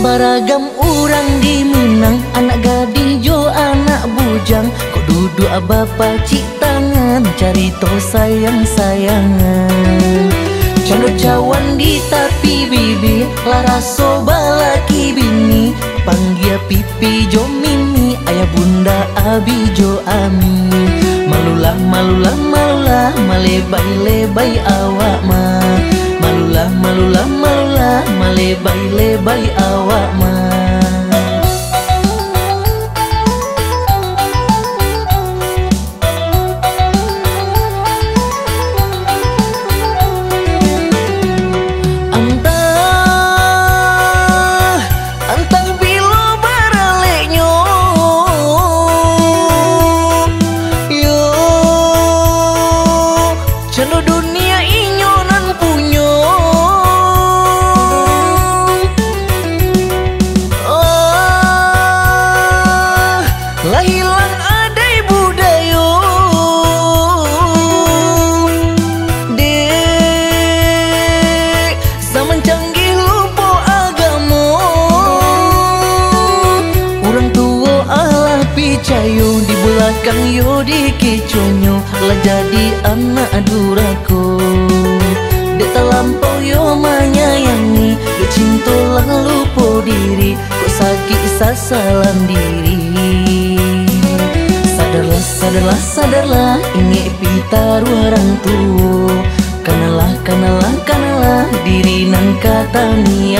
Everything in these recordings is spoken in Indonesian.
Baragam orang di Minang. Anak gadis jo anak bujang. Kok duduk bapa cik tangan Cari to sayang-sayangan. Cando cawan di tapi bibi Lara soba laki bini. Panggil pipi jo mimi Ayah bunda abi jo ami. Malulah malulah malulah Malebay lebay awak Malebay lebay awak ma cayu di belakang yo di kiconyo lah jadi anak duraku Dek terlampau yo menyayangi Dek cinta lah lupa diri Kok sakit sasalan diri. Sadarlah, sadarlah, sadarlah Ini pita orang tua. Kanalah, kanalah, kanalah Diri nang kata ni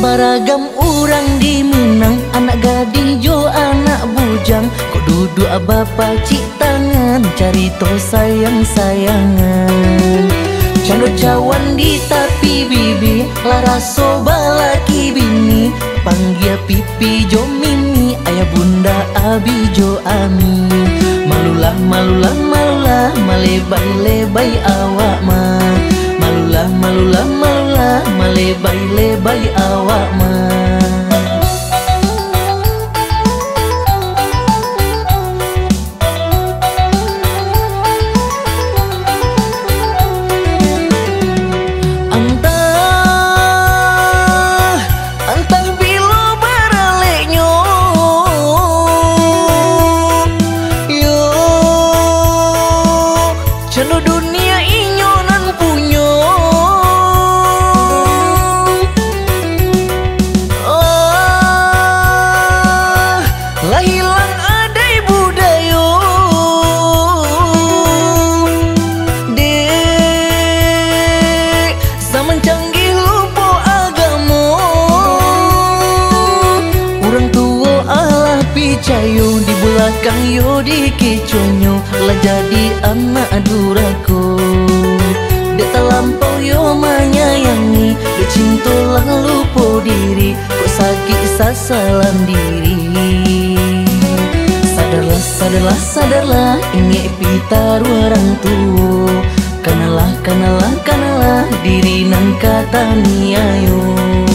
Baragam orang di Minang. Anak gadis jo anak bujang. Kok duduk bapa cik tangan Cari to sayang-sayangan. Cando cawan di tapi bibi Lara soba laki bini. Panggil pipi jo mimi Ayah bunda abi jo ami. Malulah malulah malulah Malebay lebay awak ma. Malulah Malebay lebay awak ma cayu di belakang yo di kiconyo lah jadi anak duraku Dek terlampau yo menyayangi Dek cinta lah lupa diri Kok sakit sasalan diri. Sadarlah, sadarlah, sadarlah Ini pita orang tua. Kanalah, kanalah, kanalah Diri nang kata ni ayo